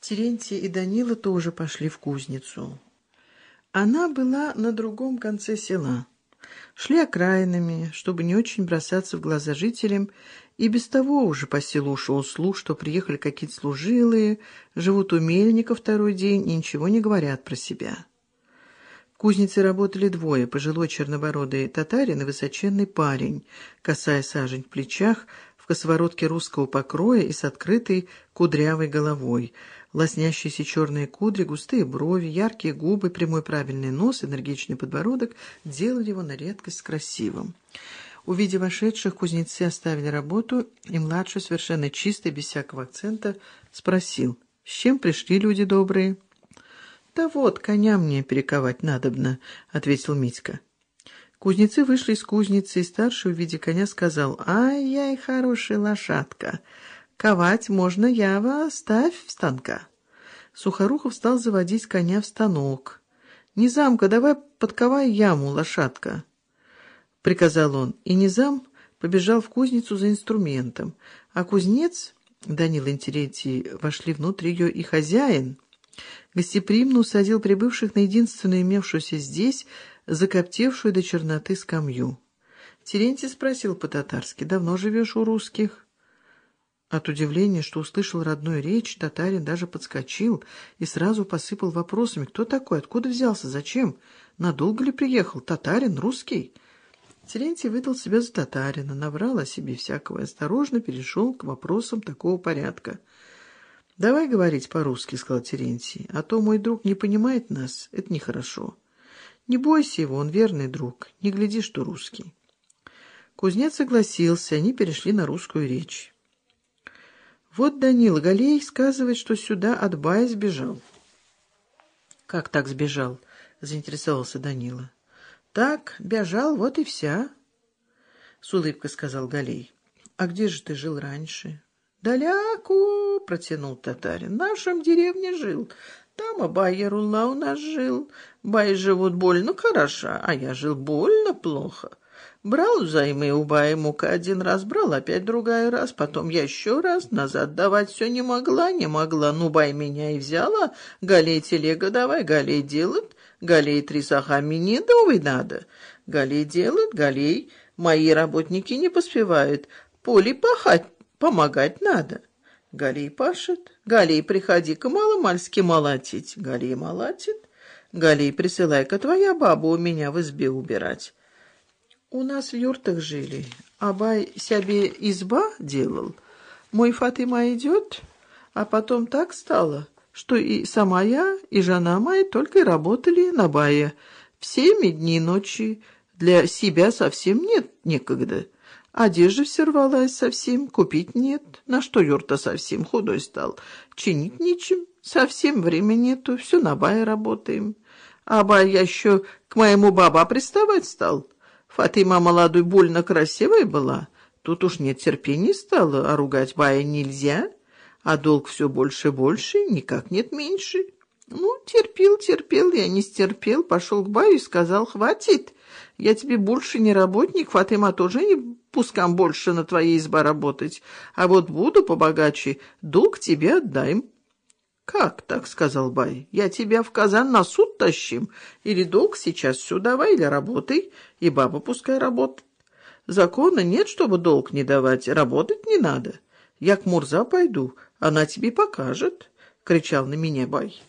Терентий и Данила тоже пошли в кузницу. Она была на другом конце села. Шли окраинами, чтобы не очень бросаться в глаза жителям, и без того уже по селу шел слух, что приехали какие-то служилые, живут у мельника второй день и ничего не говорят про себя. В кузнице работали двое, пожилой чернобородый татарин и высоченный парень, косая сажень в плечах, в косоворотке русского покроя и с открытой кудрявой головой — лоснящиеся черные кудри, густые брови, яркие губы, прямой правильный нос, энергичный подбородок делали его на редкость красивым. Увидев вошедших, кузнецы оставили работу, и младший, совершенно чистый, без всякого акцента, спросил, «С чем пришли люди добрые?» «Да вот, коня мне перековать надобно», — ответил Митька. Кузнецы вышли из кузницы, и старший, увидя коня, сказал, «Ай-яй, хорошая лошадка! Ковать можно, Ява, ставь в станка». Сухорухов стал заводить коня в станок. «Низамка, давай подковай яму, лошадка», — приказал он. И Низам побежал в кузницу за инструментом, а кузнец, Данил и Терентий, вошли внутрь ее и хозяин, гостеприимно усадил прибывших на единственную имевшуюся здесь, закоптевшую до черноты скамью. Терентий спросил по-татарски, «Давно живешь у русских?» От удивления, что услышал родную речь, татарин даже подскочил и сразу посыпал вопросами. Кто такой? Откуда взялся? Зачем? Надолго ли приехал? Татарин? Русский? Терентий выдал себя за татарина, набрал о себе всякого и осторожно перешел к вопросам такого порядка. «Давай говорить по-русски», — сказал Терентий, — «а то мой друг не понимает нас, это нехорошо. Не бойся его, он верный друг, не гляди, что русский». Кузнец согласился, они перешли на русскую речь. Вот Данила Галей сказывает, что сюда от бая сбежал. «Как так сбежал?» — заинтересовался Данила. «Так, бежал, вот и вся», — с улыбкой сказал Галей. «А где же ты жил раньше?» «Даляку!» — протянул татарин. «В нашем деревне жил. Там Абай Ярулла у нас жил. Баи живут больно хорошо, а я жил больно плохо. Брал взаймы у Баймука один раз, брал опять другой раз, потом я еще раз, назад давать все не могла, не могла. Ну, Бай меня и взяла, Галей телега давай, Галей делает, Галей три сахами не давай надо. Галей делает, Галей, мои работники не поспевают, поле пахать, помогать надо. Галей пашет, Галей приходи-ка мало-мальски молотить, Галей молотит, Галей присылай-ка твоя баба у меня в избе убирать. У нас в юртах жили. Абай себе изба делал. Мой Фатима идет, а потом так стало, что и сама я, и жена моя только и работали на бае. Всеми дни и ночи. Для себя совсем нет некогда. Одежда все рвалась совсем, купить нет. На что юрта совсем худой стал. Чинить нечем, совсем времени нету, все на бае работаем. А бай я еще к моему баба приставать стал. Фатима молодой больно красивой была. Тут уж нет терпения стало, а ругать бая нельзя. А долг все больше и больше, никак нет меньше. Ну, терпел, терпел, я не стерпел, пошел к баю и сказал, хватит. Я тебе больше не работник, Фатима тоже не пускам больше на твоей изба работать. А вот буду побогаче, долг тебе отдаем. «Как так?» — сказал Бай. «Я тебя в Казан на суд тащим. Или долг сейчас все давай, или работай, и баба пускай работает. Закона нет, чтобы долг не давать, работать не надо. Я к Мурза пойду, она тебе покажет», — кричал на меня Бай.